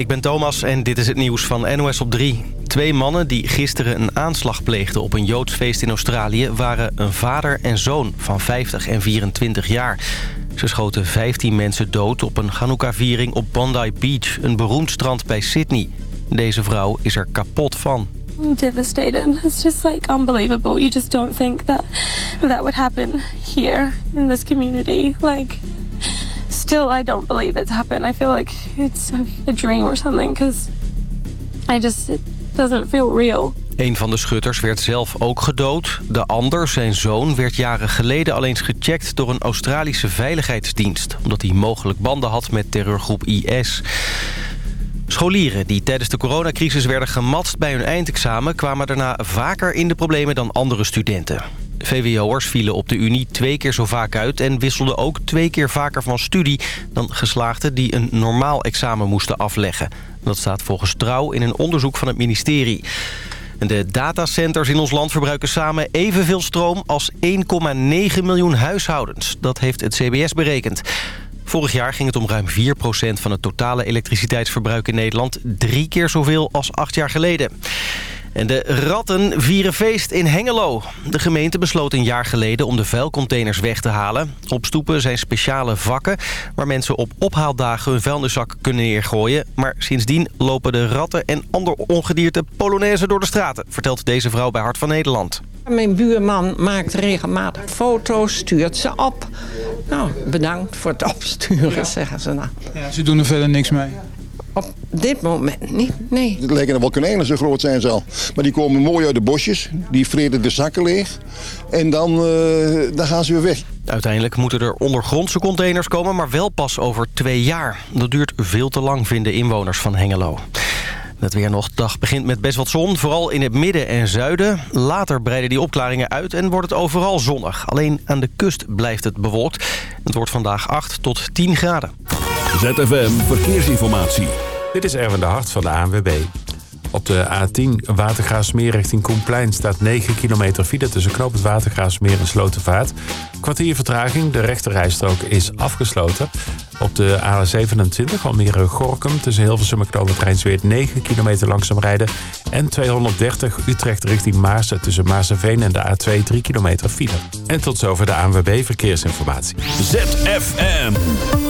ik ben Thomas en dit is het nieuws van NOS op 3. Twee mannen die gisteren een aanslag pleegden op een Joods feest in Australië... waren een vader en zoon van 50 en 24 jaar. Ze schoten 15 mensen dood op een Hanukkah-viering op Bondi Beach... een beroemd strand bij Sydney. Deze vrouw is er kapot van. I'm devastated. It's just like unbelievable. You just don't think that that would happen here in this community. Like, still, I don't believe it's happened. I feel like it's a dream or something because I just doesn't feel real. Een van de schutters werd zelf ook gedood. De ander, zijn zoon, werd jaren geleden al eens gecheckt door een Australische veiligheidsdienst... omdat hij mogelijk banden had met terreurgroep IS. Scholieren die tijdens de coronacrisis werden gematst bij hun eindexamen... kwamen daarna vaker in de problemen dan andere studenten. VWO'ers vielen op de Unie twee keer zo vaak uit... en wisselden ook twee keer vaker van studie... dan geslaagden die een normaal examen moesten afleggen. Dat staat volgens Trouw in een onderzoek van het ministerie. De datacenters in ons land verbruiken samen evenveel stroom als 1,9 miljoen huishoudens. Dat heeft het CBS berekend. Vorig jaar ging het om ruim 4% van het totale elektriciteitsverbruik in Nederland. Drie keer zoveel als acht jaar geleden. En de ratten vieren feest in Hengelo. De gemeente besloot een jaar geleden om de vuilcontainers weg te halen. Op stoepen zijn speciale vakken waar mensen op ophaaldagen hun vuilniszak kunnen neergooien. Maar sindsdien lopen de ratten en ander ongedierte polonaise door de straten, vertelt deze vrouw bij Hart van Nederland. Mijn buurman maakt regelmatig foto's, stuurt ze op. Nou, bedankt voor het opsturen, zeggen ze nou. Ja, ze doen er verder niks mee. Op dit moment niet, nee. Het lijken er wel konijnen, zo groot zijn ze al. Maar die komen mooi uit de bosjes, die vreten de zakken leeg. En dan, eh, dan gaan ze weer weg. Uiteindelijk moeten er ondergrondse containers komen, maar wel pas over twee jaar. Dat duurt veel te lang, vinden inwoners van Hengelo. Het weer nog. dag begint met best wat zon, vooral in het midden en zuiden. Later breiden die opklaringen uit en wordt het overal zonnig. Alleen aan de kust blijft het bewolkt. Het wordt vandaag 8 tot 10 graden. ZFM Verkeersinformatie. Dit is Erwin de Hart van de ANWB. Op de A10 Watergraafsmeer richting Koenplein staat 9 kilometer file... tussen Knoop het Watergraafsmeer en Slotenvaart. Kwartier vertraging, de rechterrijstrook is afgesloten. Op de A27 Almere-Gorkum tussen Hilversum en Knoop het Rijnsweert... 9 kilometer langzaam rijden. En 230 Utrecht richting Maarsen tussen Maarsenveen en de A2 3 kilometer file. En tot zover de ANWB Verkeersinformatie. ZFM.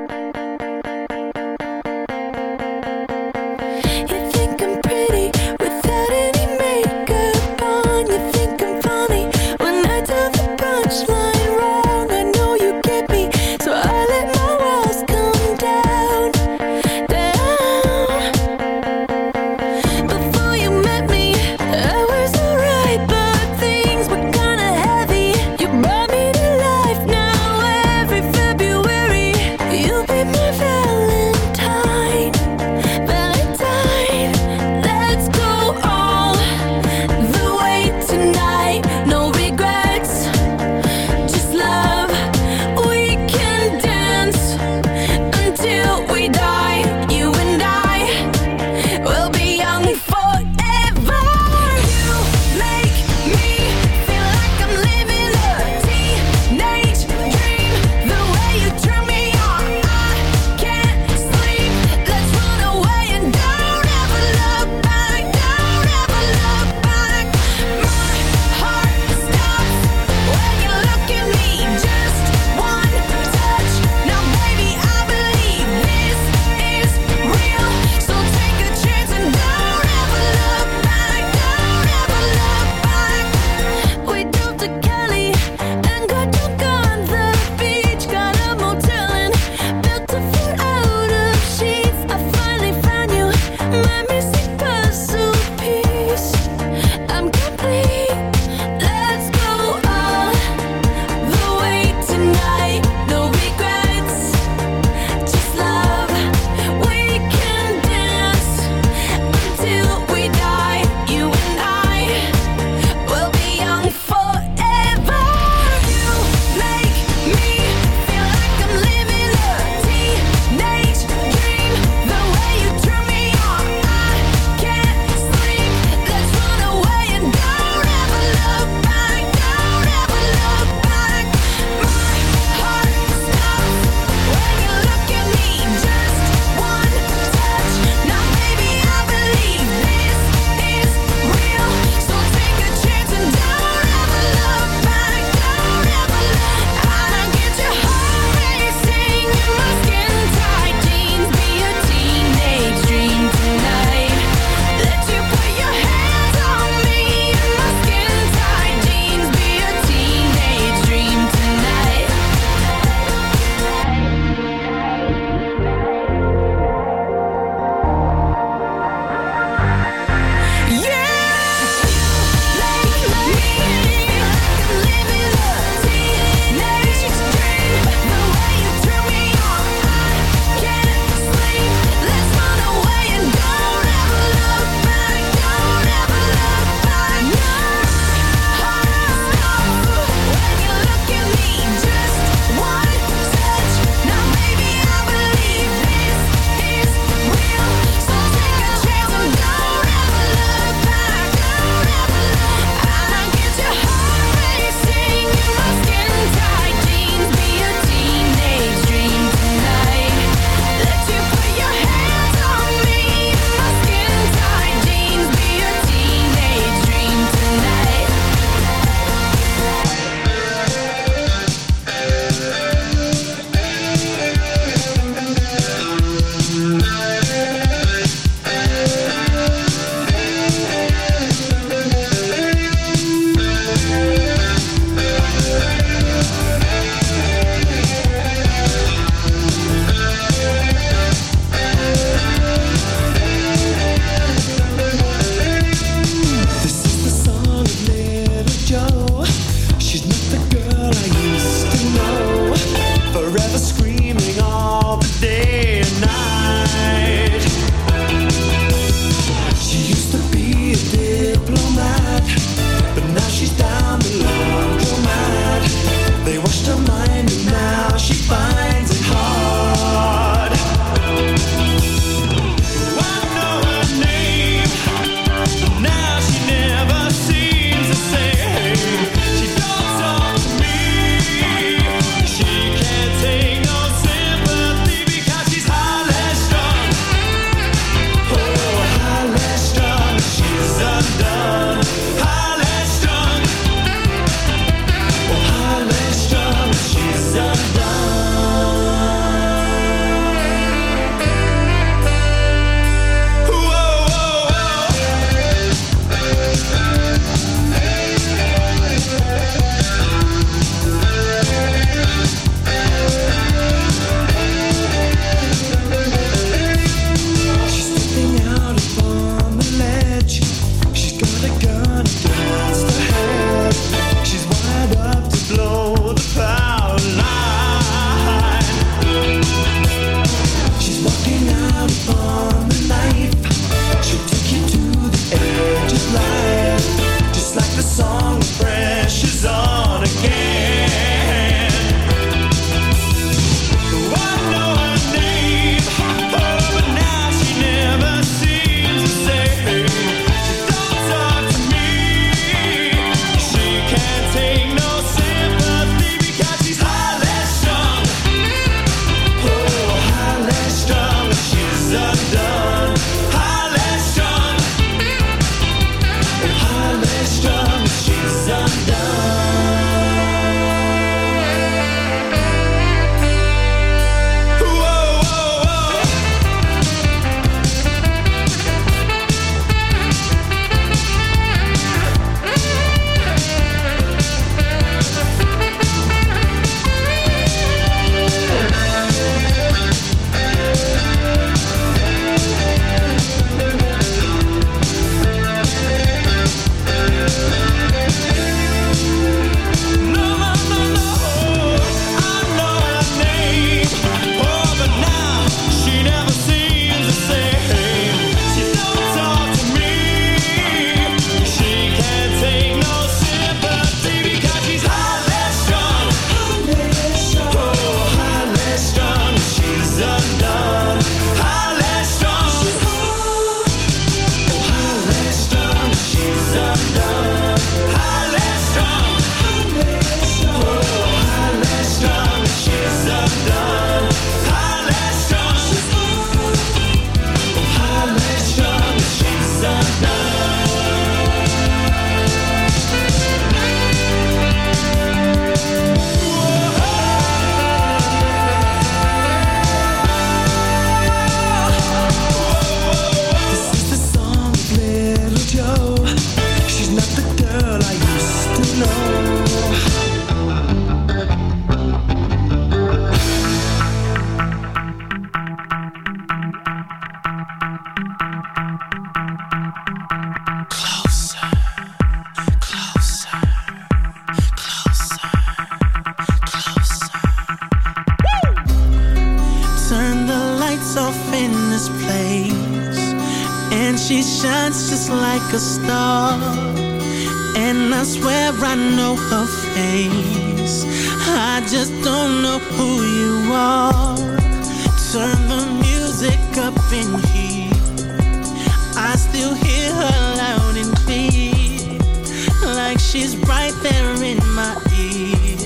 in my ear,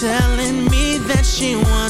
telling me that she wants.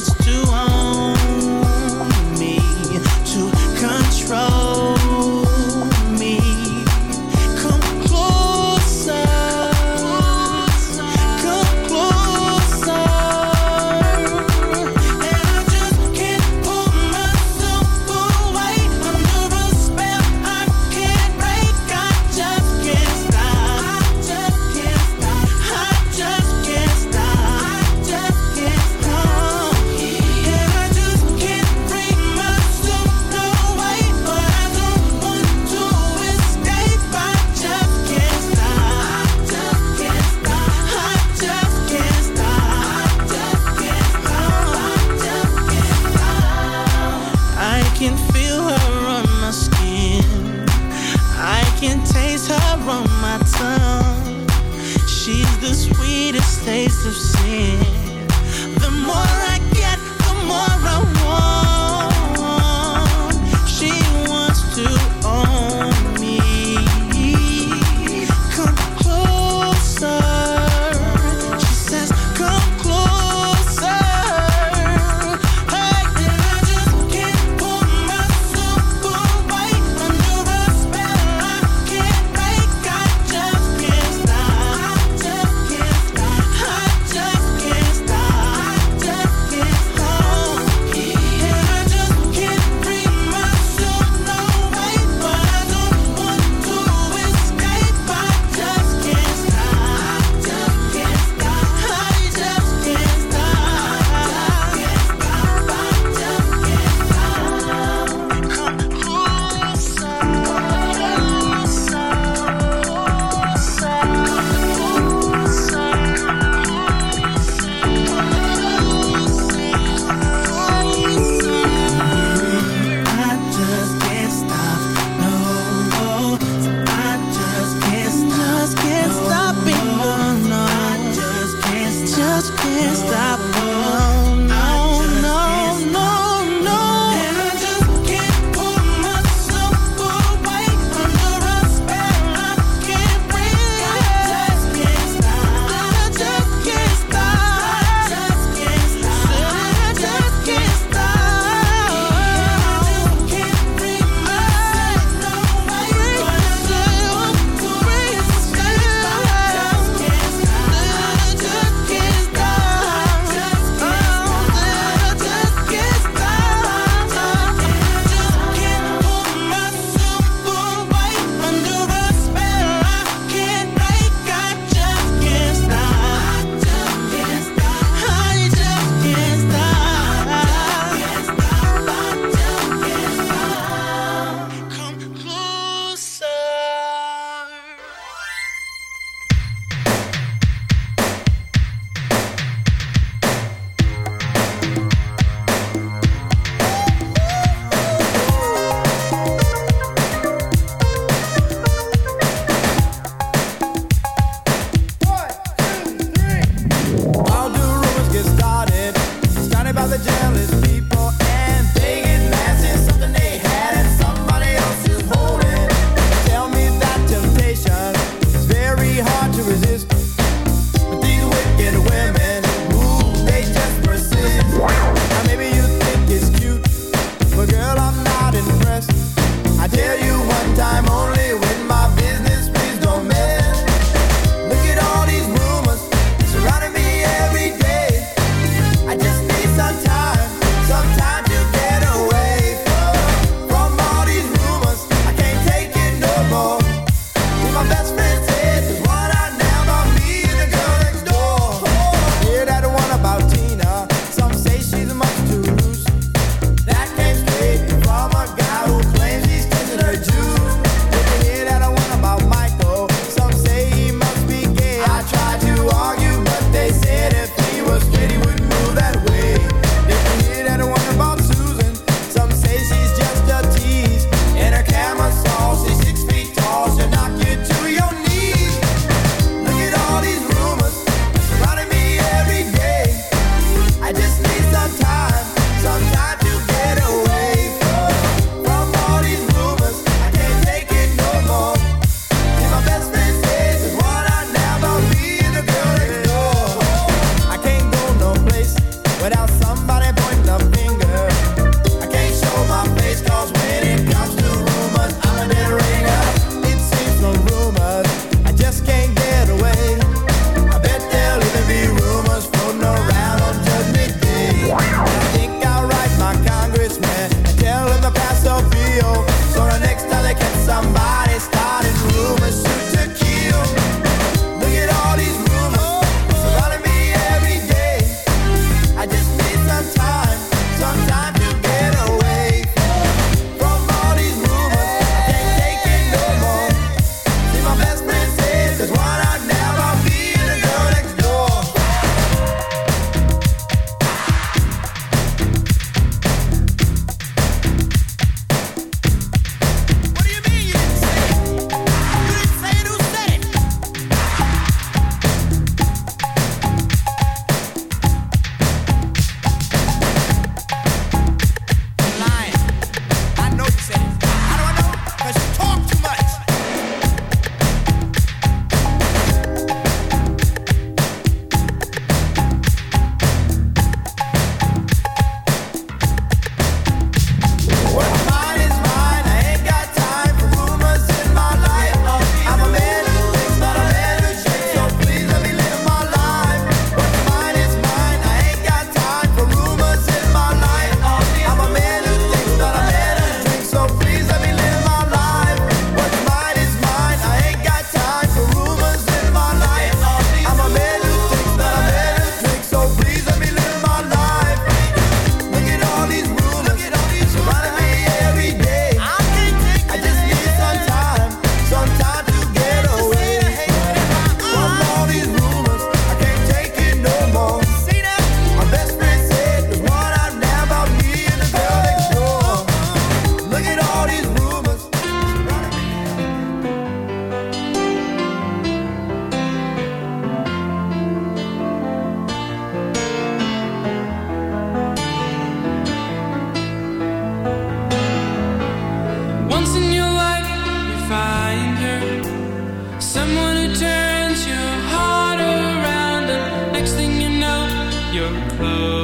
close.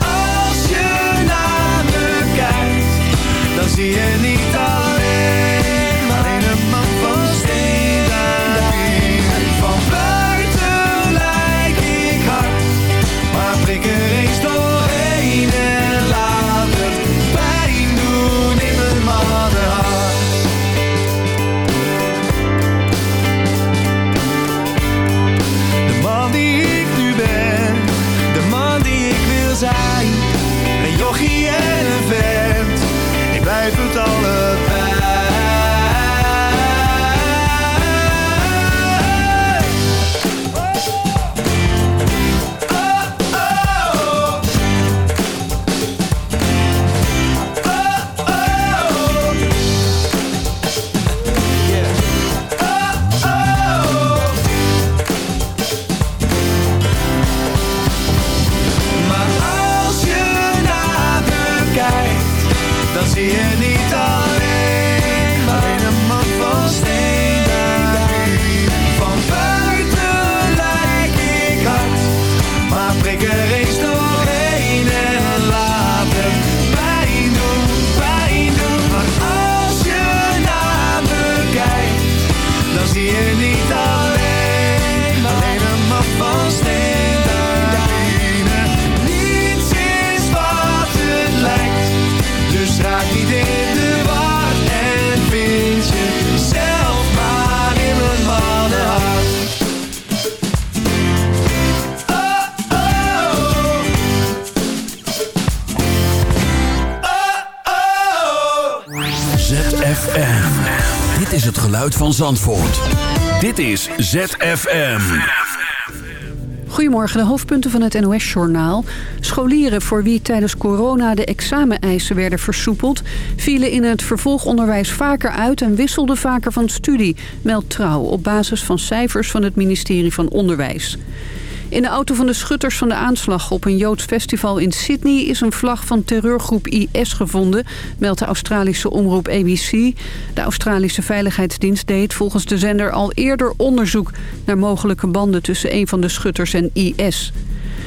dan zie je niet alleen maar in een man van steen. Van buiten lijk ik hard, maar prik er eens door. Van Zandvoort. Dit is ZFM. Goedemorgen, de hoofdpunten van het NOS-journaal. Scholieren voor wie tijdens corona de exameneisen werden versoepeld... vielen in het vervolgonderwijs vaker uit en wisselden vaker van studie... meldt Trouw op basis van cijfers van het ministerie van Onderwijs. In de auto van de schutters van de aanslag op een Joods festival in Sydney... is een vlag van terreurgroep IS gevonden, meldt de Australische omroep ABC. De Australische Veiligheidsdienst deed volgens de zender al eerder onderzoek... naar mogelijke banden tussen een van de schutters en IS.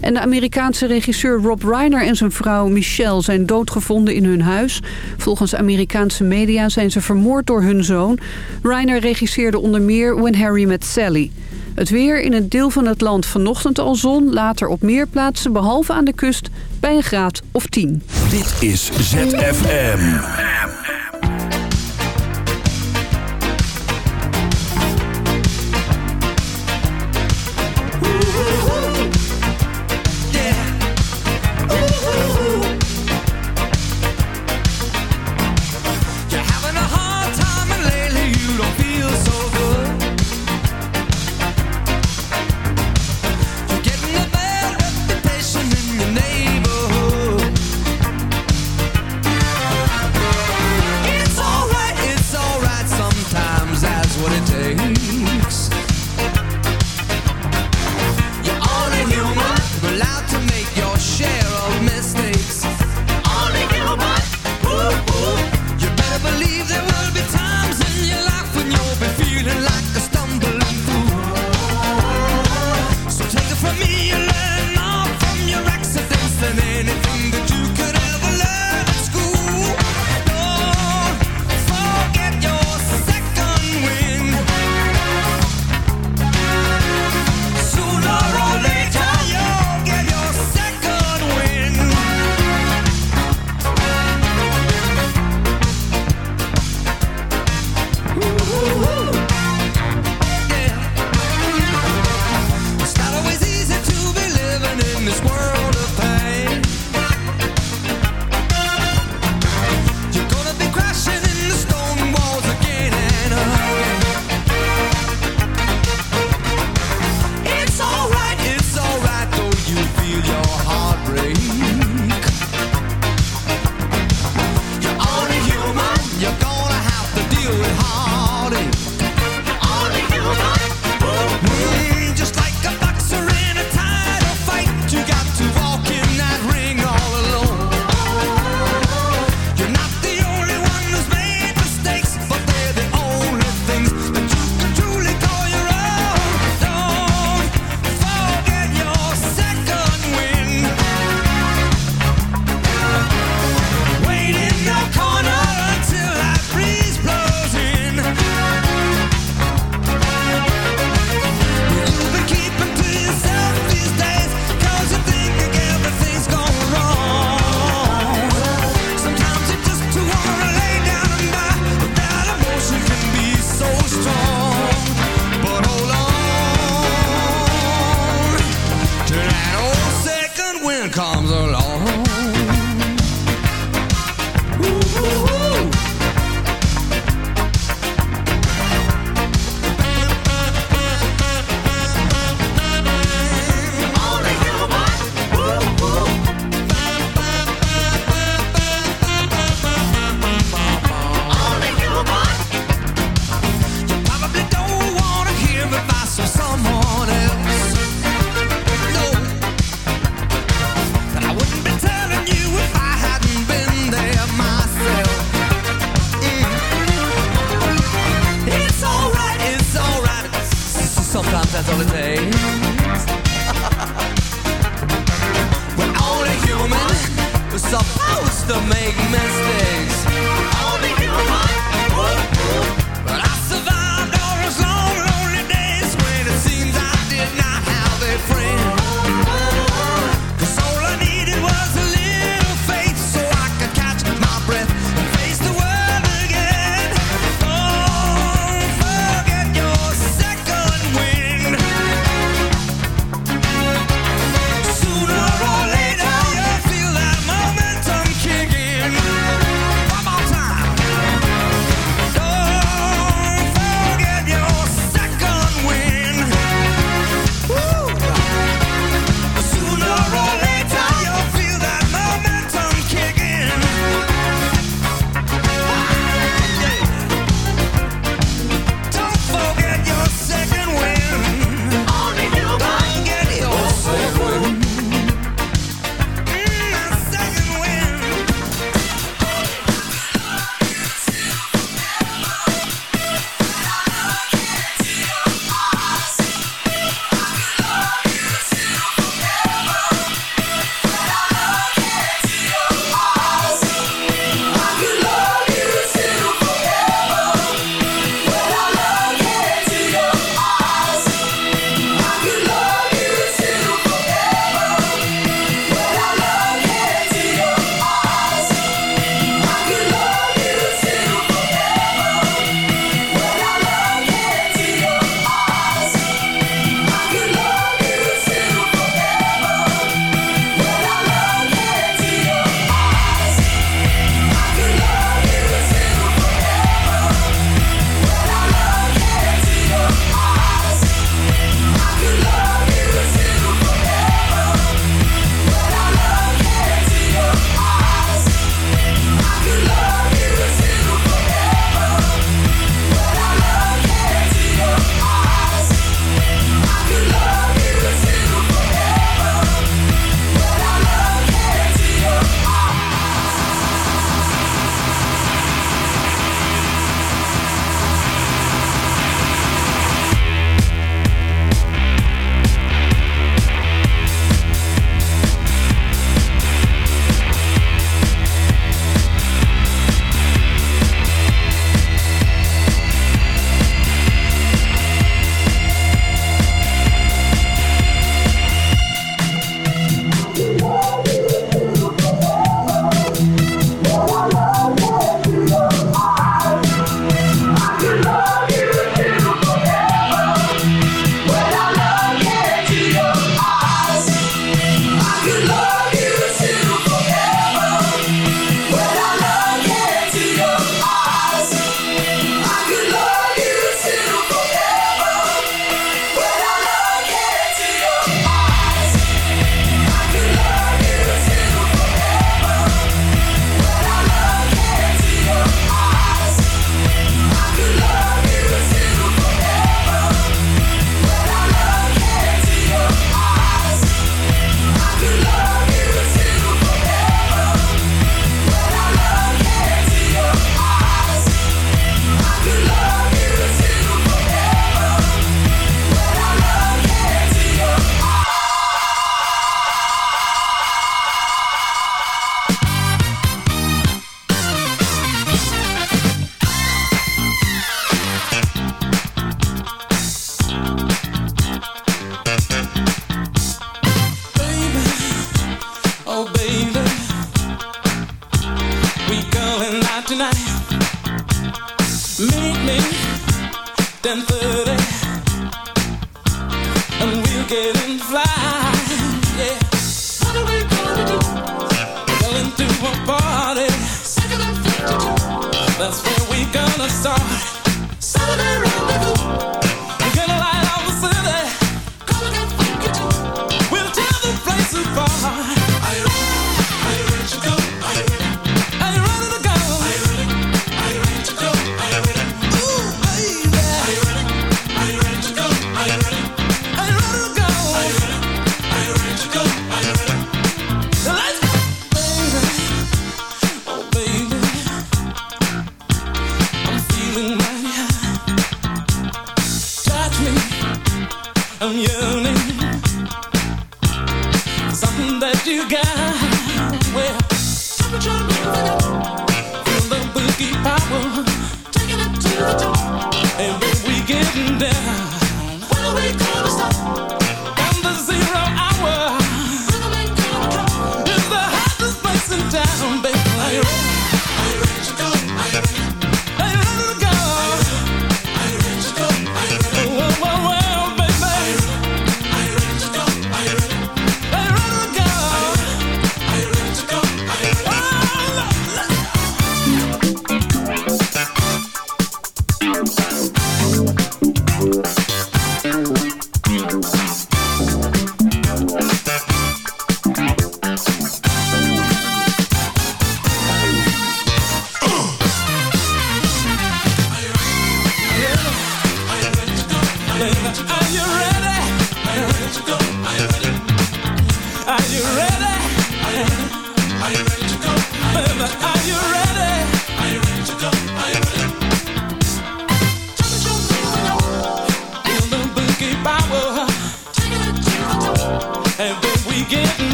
En de Amerikaanse regisseur Rob Reiner en zijn vrouw Michelle zijn doodgevonden in hun huis. Volgens Amerikaanse media zijn ze vermoord door hun zoon. Reiner regisseerde onder meer When Harry Met Sally. Het weer in een deel van het land vanochtend al zon, later op meer plaatsen, behalve aan de kust, bij een graad of 10. Dit is ZFM.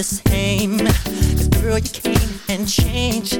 The same. 'Cause girl, you came and changed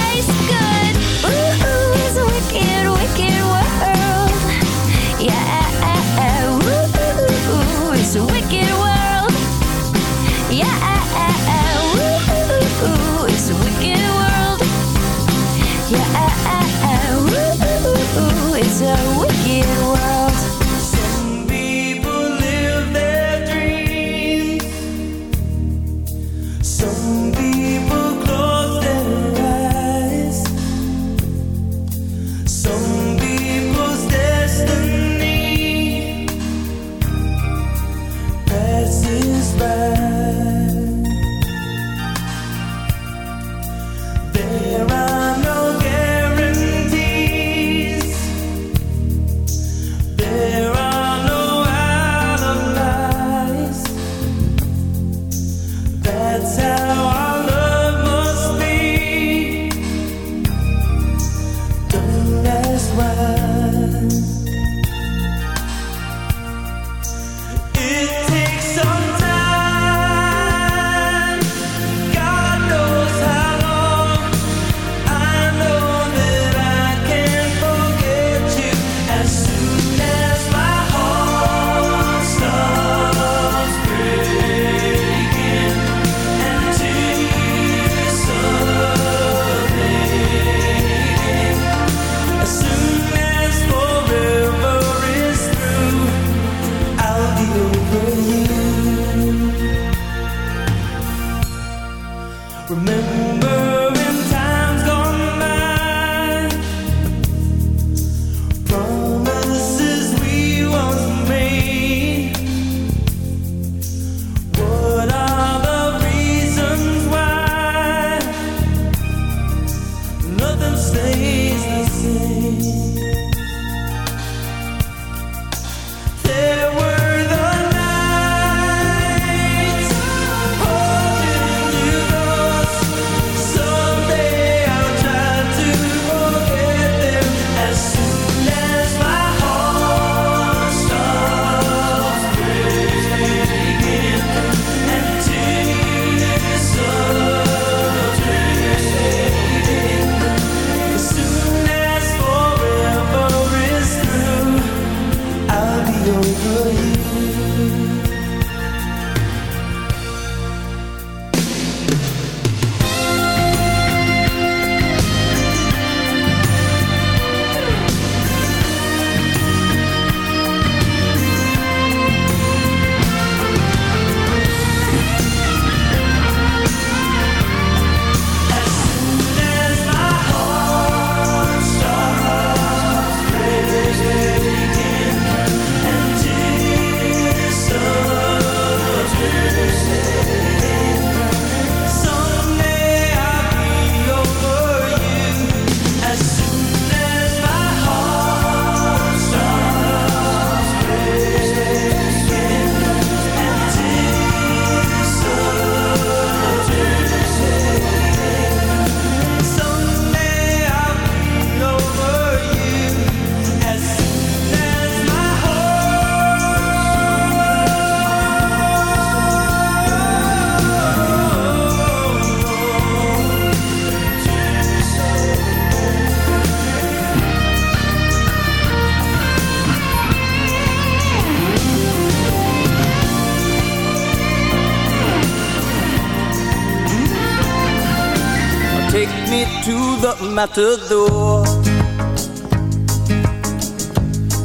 matador.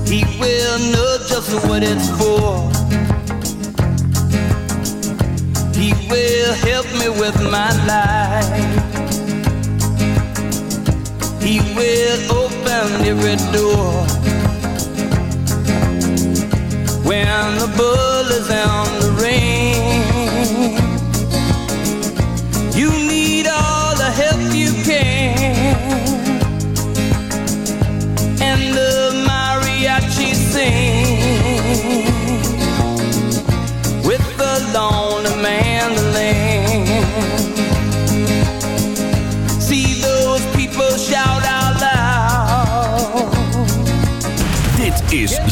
He will know just what it's for.